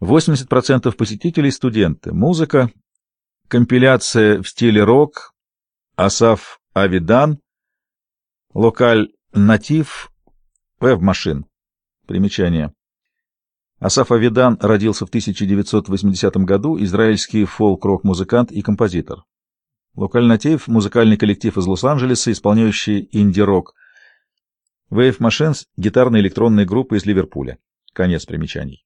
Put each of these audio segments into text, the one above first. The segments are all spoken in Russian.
80% посетителей — студенты. Музыка, компиляция в стиле рок, Асаф Авидан, локаль Натив, веб-машин. Примечание. Асаф Авидан родился в 1980 году, израильский фолк-рок-музыкант и композитор. Локаль Натив — музыкальный коллектив из Лос-Анджелеса, исполняющий инди-рок. Wave Machines — гитарно-электронная группа из Ливерпуля. Конец примечаний.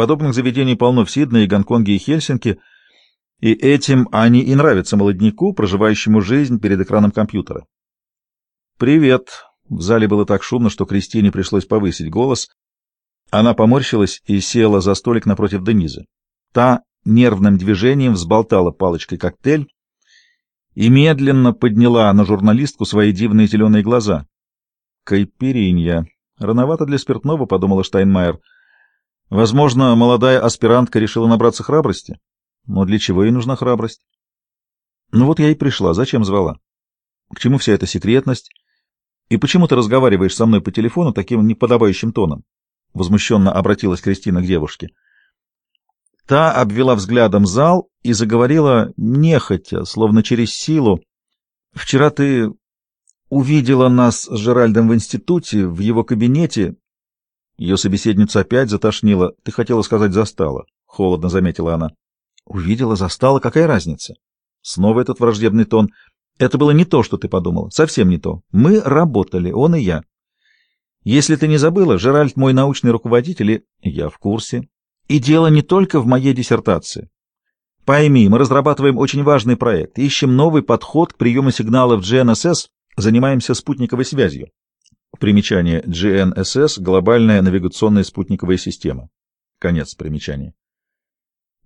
Подобных заведений полно в Сиднее, Гонконге и Хельсинки, и этим они и нравятся молодняку, проживающему жизнь перед экраном компьютера. «Привет!» В зале было так шумно, что Кристине пришлось повысить голос. Она поморщилась и села за столик напротив Денизы. Та нервным движением взболтала палочкой коктейль и медленно подняла на журналистку свои дивные зеленые глаза. «Кайперинья. Рановато для спиртного», — подумала Штайнмайер. Возможно, молодая аспирантка решила набраться храбрости. Но для чего ей нужна храбрость? Ну вот я и пришла. Зачем звала? К чему вся эта секретность? И почему ты разговариваешь со мной по телефону таким неподобающим тоном? Возмущенно обратилась Кристина к девушке. Та обвела взглядом зал и заговорила нехотя, словно через силу. «Вчера ты увидела нас с Жеральдом в институте, в его кабинете, ее собеседница опять затошнила. Ты хотела сказать «застала», — холодно заметила она. Увидела, застала, какая разница? Снова этот враждебный тон. Это было не то, что ты подумала, совсем не то. Мы работали, он и я. Если ты не забыла, Жеральд мой научный руководитель, и я в курсе. И дело не только в моей диссертации. Пойми, мы разрабатываем очень важный проект, ищем новый подход к приему сигналов GNSS, занимаемся спутниковой связью. Примечание GNSS — глобальная навигационная спутниковая система. Конец примечания.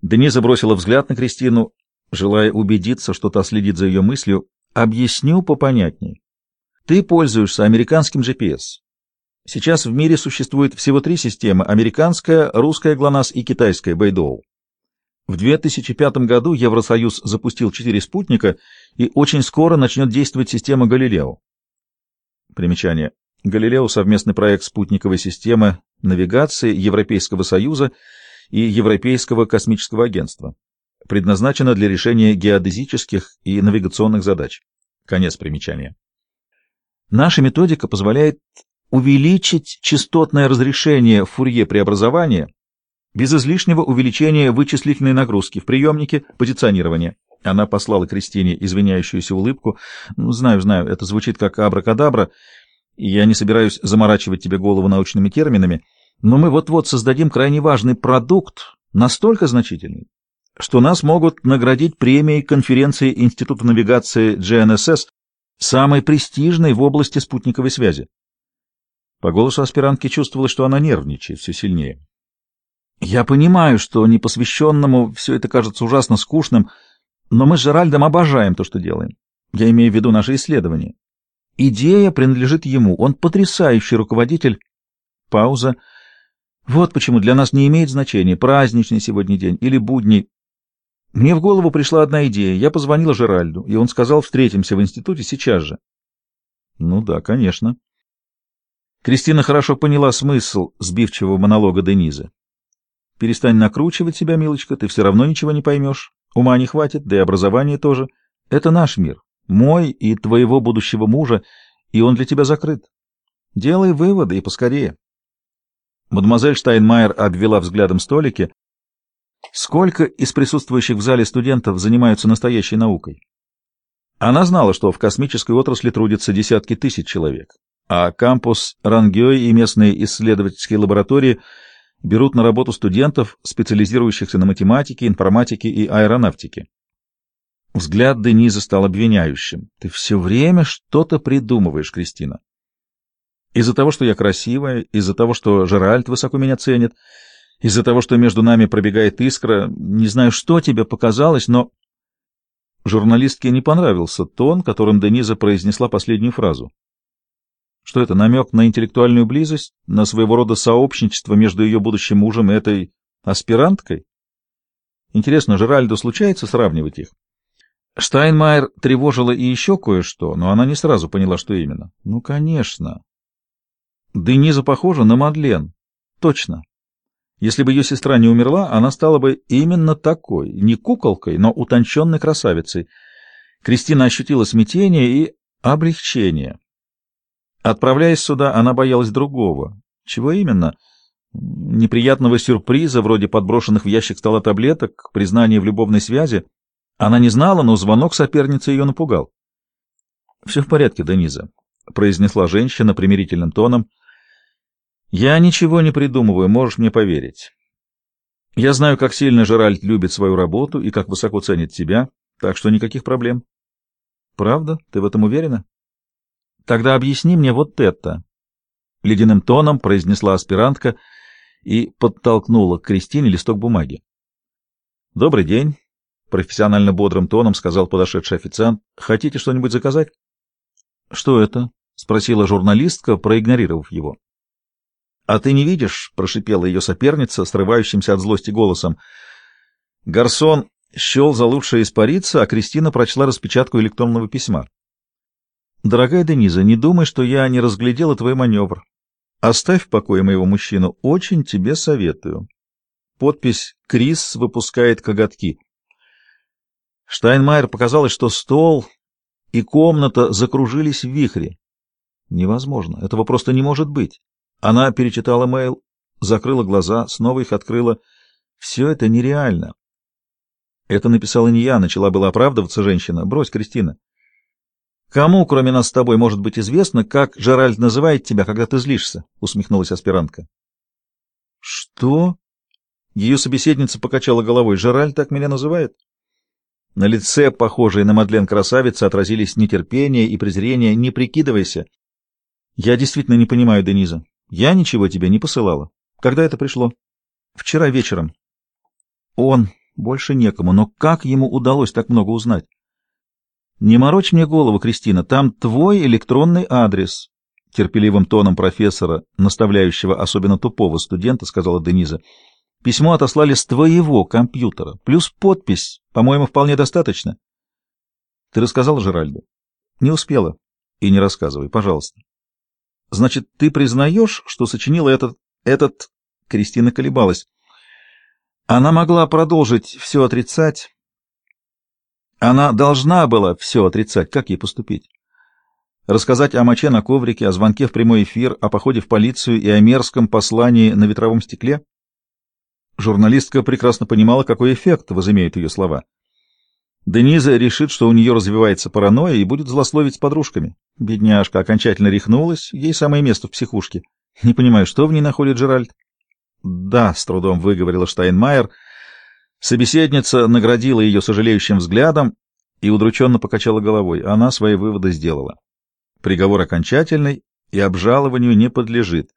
Дениза бросила взгляд на Кристину, желая убедиться, что та следит за ее мыслью. «Объясню попонятней. Ты пользуешься американским GPS. Сейчас в мире существует всего три системы — американская, русская ГЛОНАСС и китайская Бэйдоу. В 2005 году Евросоюз запустил четыре спутника, и очень скоро начнет действовать система Галилео. Примечание. Галилео — совместный проект спутниковой системы навигации Европейского Союза и Европейского космического агентства. Предназначена для решения геодезических и навигационных задач. Конец примечания. Наша методика позволяет увеличить частотное разрешение фурье преобразования без излишнего увеличения вычислительной нагрузки в приемнике позиционирования. Она послала Кристине извиняющуюся улыбку. «Ну, знаю, знаю, это звучит как абракадабра, я не собираюсь заморачивать тебе голову научными терминами, но мы вот-вот создадим крайне важный продукт, настолько значительный, что нас могут наградить премией конференции Института навигации GNSS, самой престижной в области спутниковой связи. По голосу аспирантки чувствовалось, что она нервничает все сильнее. Я понимаю, что непосвященному все это кажется ужасно скучным, но мы с Жеральдом обожаем то, что делаем. Я имею в виду наши исследования. Идея принадлежит ему. Он потрясающий руководитель. Пауза. Вот почему для нас не имеет значения, праздничный сегодня день или будний. Мне в голову пришла одна идея. Я позвонила Жеральду, и он сказал, встретимся в институте сейчас же. Ну да, конечно. Кристина хорошо поняла смысл сбивчивого монолога Денизы. Перестань накручивать себя, милочка, ты все равно ничего не поймешь. Ума не хватит, да и образования тоже. Это наш мир. Мой и твоего будущего мужа, и он для тебя закрыт. Делай выводы и поскорее. Мадемуазель Штайнмайер обвела взглядом столики. Сколько из присутствующих в зале студентов занимаются настоящей наукой? Она знала, что в космической отрасли трудятся десятки тысяч человек, а кампус Рангёй и местные исследовательские лаборатории берут на работу студентов, специализирующихся на математике, информатике и аэронавтике. Взгляд Дениза стал обвиняющим. «Ты все время что-то придумываешь, Кристина. Из-за того, что я красивая, из-за того, что Жеральд высоко меня ценит, из-за того, что между нами пробегает искра, не знаю, что тебе показалось, но...» Журналистке не понравился тон, которым Дениза произнесла последнюю фразу. Что это, намек на интеллектуальную близость, на своего рода сообщничество между ее будущим мужем и этой аспиранткой? Интересно, Жеральду случается сравнивать их? Штайнмайер тревожило и еще кое-что, но она не сразу поняла, что именно. Ну, конечно. Дениза похожа на Мадлен. Точно. Если бы ее сестра не умерла, она стала бы именно такой, не куколкой, но утонченной красавицей. Кристина ощутила смятение и облегчение. Отправляясь сюда, она боялась другого. Чего именно? Неприятного сюрприза, вроде подброшенных в ящик стола таблеток, признания в любовной связи. Она не знала, но звонок соперницы ее напугал. — Все в порядке, Дениза, — произнесла женщина примирительным тоном. — Я ничего не придумываю, можешь мне поверить. Я знаю, как сильно Жеральд любит свою работу и как высоко ценит тебя, так что никаких проблем. — Правда? Ты в этом уверена? — Тогда объясни мне вот это. Ледяным тоном произнесла аспирантка и подтолкнула к Кристине листок бумаги. — Добрый день, — профессионально бодрым тоном сказал подошедший официант. — Хотите что-нибудь заказать? — Что это? — спросила журналистка, проигнорировав его. — А ты не видишь? — прошипела ее соперница, срывающимся от злости голосом. Гарсон счел за лучшее испариться, а Кристина прочла распечатку электронного письма. «Дорогая Дениза, не думай, что я не разглядела твой маневр. Оставь в покое моего мужчину, очень тебе советую». Подпись «Крис выпускает коготки». Штайнмайер показалось, что стол и комната закружились в вихре. Невозможно, этого просто не может быть. Она перечитала мейл, закрыла глаза, снова их открыла. Все это нереально. Это написала не я, начала была оправдываться женщина. Брось, Кристина. Кому, кроме нас с тобой, может быть известно, как Жеральд называет тебя, когда ты злишься? Усмехнулась аспирантка. Что? Ее собеседница покачала головой. Жеральд так меня называет? На лице, похожей на Мадлен красавицы, отразились нетерпение и презрение. Не прикидывайся. Я действительно не понимаю, Дениза. Я ничего тебе не посылала. Когда это пришло? Вчера вечером. Он. Больше некому. Но как ему удалось так много узнать? Не морочь мне голову, Кристина. Там твой электронный адрес. Терпеливым тоном профессора, наставляющего особенно тупого студента, сказала Дениза. Письмо отослали с твоего компьютера, плюс подпись, по-моему, вполне достаточно. Ты рассказала Жеральду? Не успела. И не рассказывай, пожалуйста. Значит, ты признаешь, что сочинила этот... этот... Кристина колебалась. Она могла продолжить все отрицать. Она должна была все отрицать. Как ей поступить? Рассказать о моче на коврике, о звонке в прямой эфир, о походе в полицию и о мерзком послании на ветровом стекле? Журналистка прекрасно понимала, какой эффект возымеют ее слова. Дениза решит, что у нее развивается паранойя и будет злословить с подружками. Бедняжка окончательно рехнулась, ей самое место в психушке. Не понимаю, что в ней находит Джеральд. «Да», — с трудом выговорила Штайнмайер. Собеседница наградила ее сожалеющим взглядом и удрученно покачала головой. Она свои выводы сделала. Приговор окончательный и обжалованию не подлежит.